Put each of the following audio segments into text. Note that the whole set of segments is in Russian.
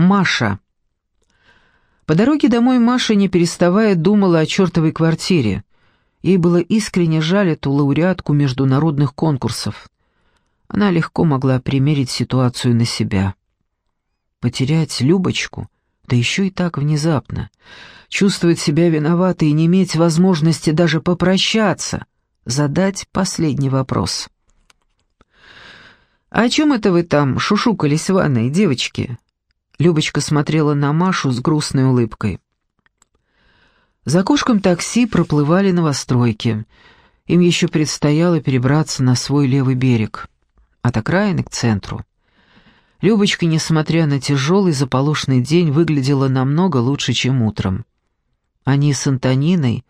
Маша. По дороге домой Маша, не переставая, думала о чертовой квартире. Ей было искренне жаль эту лауреатку международных конкурсов. Она легко могла примерить ситуацию на себя. Потерять Любочку, да еще и так внезапно. Чувствовать себя виноватой и не иметь возможности даже попрощаться. Задать последний вопрос. «А о чем это вы там шушукались в ванной, девочки?» Любочка смотрела на Машу с грустной улыбкой. За окошком такси проплывали новостройки. Им еще предстояло перебраться на свой левый берег. От окраины к центру. Любочка, несмотря на тяжелый заполошный день, выглядела намного лучше, чем утром. Они с Антониной,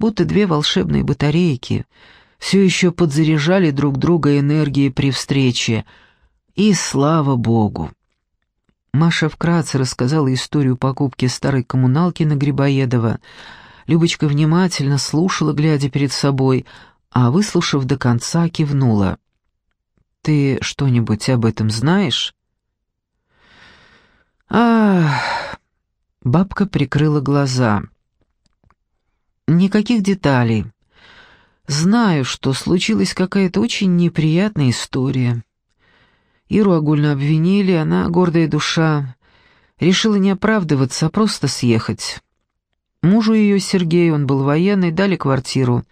будто две волшебные батарейки, все еще подзаряжали друг друга энергией при встрече. И слава богу! Маша вкратце рассказала историю покупки старой коммуналки на Грибоедова. Любочка внимательно слушала, глядя перед собой, а, выслушав до конца, кивнула. «Ты что-нибудь об этом знаешь?» «Ах...» Бабка прикрыла глаза. «Никаких деталей. Знаю, что случилась какая-то очень неприятная история. Иру огульно обвинили, она, гордая душа, решила не оправдываться, а просто съехать. Мужу ее, Сергею, он был военный, дали квартиру.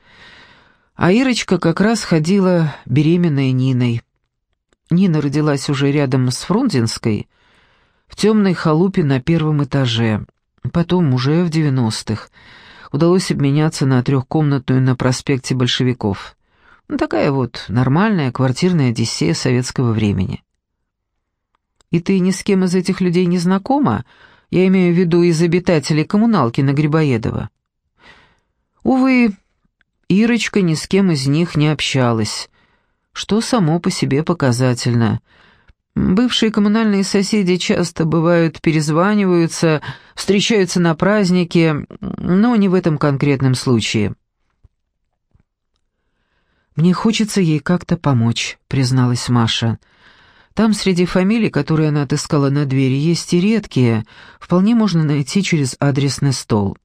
А Ирочка как раз ходила беременная Ниной. Нина родилась уже рядом с Фрунзенской, в темной халупе на первом этаже. Потом, уже в девяностых, удалось обменяться на трехкомнатную на проспекте Большевиков. Ну, такая вот нормальная квартирная одиссея советского времени. И ты ни с кем из этих людей не знакома? Я имею в виду из обитателей коммуналки на Грибоедова. Увы, Ирочка ни с кем из них не общалась, что само по себе показательно. Бывшие коммунальные соседи часто бывают перезваниваются, встречаются на празднике, но не в этом конкретном случае. «Мне хочется ей как-то помочь», — призналась Маша. «Маша». Там среди фамилий, которые она отыскала на двери, есть и редкие, вполне можно найти через адресный стол.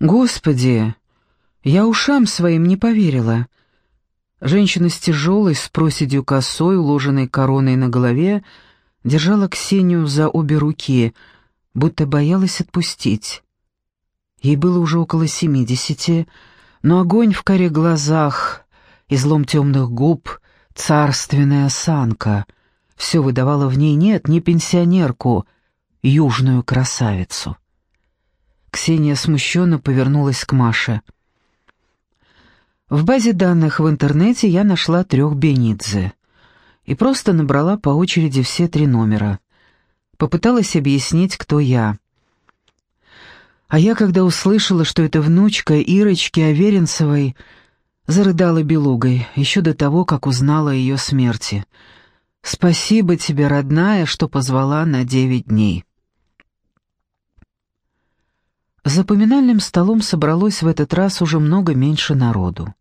Господи, я ушам своим не поверила. Женщина с тяжелой, с проседью косой, уложенной короной на голове, держала Ксению за обе руки, будто боялась отпустить. Ей было уже около семидесяти, но огонь в коре глазах, излом темных губ — царственная осанка. Все выдавало в ней нет, не пенсионерку, южную красавицу. Ксения смущенно повернулась к Маше. В базе данных в интернете я нашла трех Бенидзе и просто набрала по очереди все три номера. Попыталась объяснить, кто я. А я, когда услышала, что это внучка Ирочки Аверинцевой, Зарыдала белугой, еще до того, как узнала о ее смерти. «Спасибо тебе, родная, что позвала на девять дней». За поминальным столом собралось в этот раз уже много меньше народу.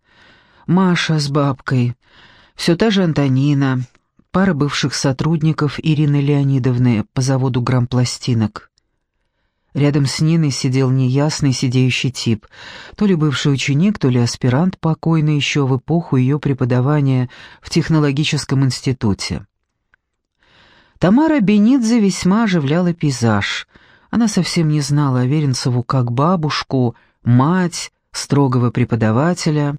Маша с бабкой, все та же Антонина, пара бывших сотрудников Ирины Леонидовны по заводу грампластинок. Рядом с Ниной сидел неясный сидеющий тип, то ли бывший ученик, то ли аспирант, покойный еще в эпоху ее преподавания в технологическом институте. Тамара Бенидзе весьма оживляла пейзаж. Она совсем не знала Аверинцеву как бабушку, мать, строгого преподавателя,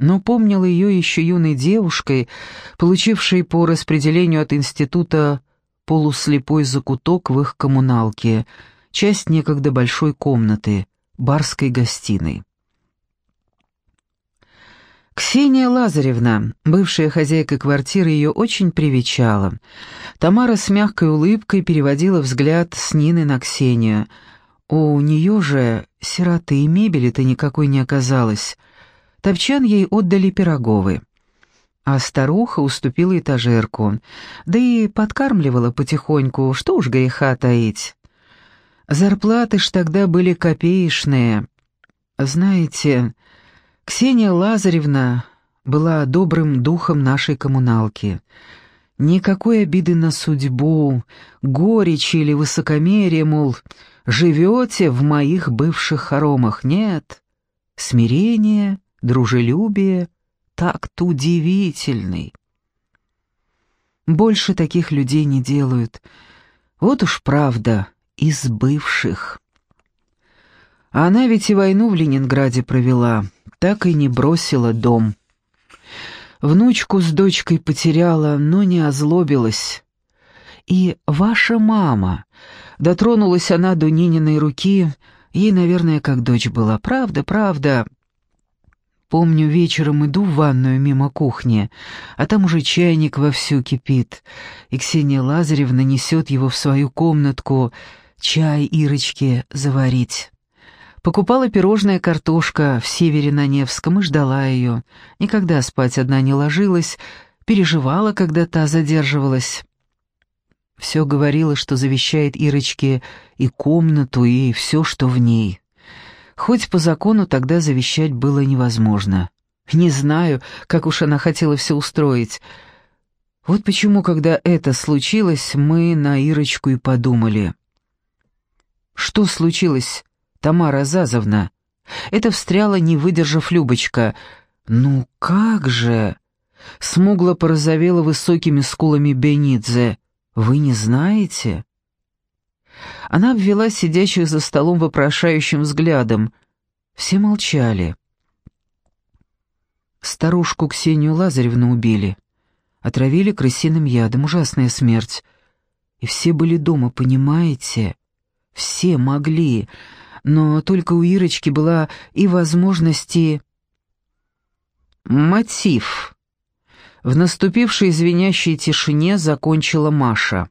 но помнила ее еще юной девушкой, получившей по распределению от института полуслепой закуток в их коммуналке — часть некогда большой комнаты, барской гостиной. Ксения Лазаревна, бывшая хозяйка квартиры, ее очень привечала. Тамара с мягкой улыбкой переводила взгляд с Нины на Ксению. У нее же сироты и мебели-то никакой не оказалось. Топчан ей отдали пироговы. А старуха уступила этажерку, да и подкармливала потихоньку, что уж греха таить. Зарплаты ж тогда были копеечные. Знаете, Ксения Лазаревна была добрым духом нашей коммуналки. Никакой обиды на судьбу, горечи или высокомерия, мол, живете в моих бывших хоромах. Нет, смирение, дружелюбие, такт удивительный. Больше таких людей не делают. Вот уж правда, из бывших. Она ведь и войну в Ленинграде провела, так и не бросила дом. Внучку с дочкой потеряла, но не озлобилась. И ваша мама, дотронулась она до Нининой руки, ей, наверное, как дочь была. Правда, правда. Помню, вечером иду в ванную мимо кухни, а там уже чайник вовсю кипит, и Ксения Лазаревна несет его в свою комнатку чай Ирочке заварить. Покупала пирожное картошка в Севере на Невском и ждала ее. Никогда спать одна не ложилась, переживала, когда та задерживалась. Все говорила, что завещает Ирочке и комнату, и все, что в ней. Хоть по закону тогда завещать было невозможно. Не знаю, как уж она хотела все устроить. Вот почему, когда это случилось, мы на Ирочку и подумали. «Что случилось?» Тамара Азазовна. Это встряла, не выдержав Любочка. «Ну как же?» Смугло порозовела высокими скулами Бенидзе. «Вы не знаете?» Она обвела сидящих за столом вопрошающим взглядом. Все молчали. Старушку Ксению Лазаревну убили. Отравили крысиным ядом. Ужасная смерть. И все были дома, понимаете? Все могли но только у Ирочки была и возможности... Мотив. В наступившей звенящей тишине закончила Маша.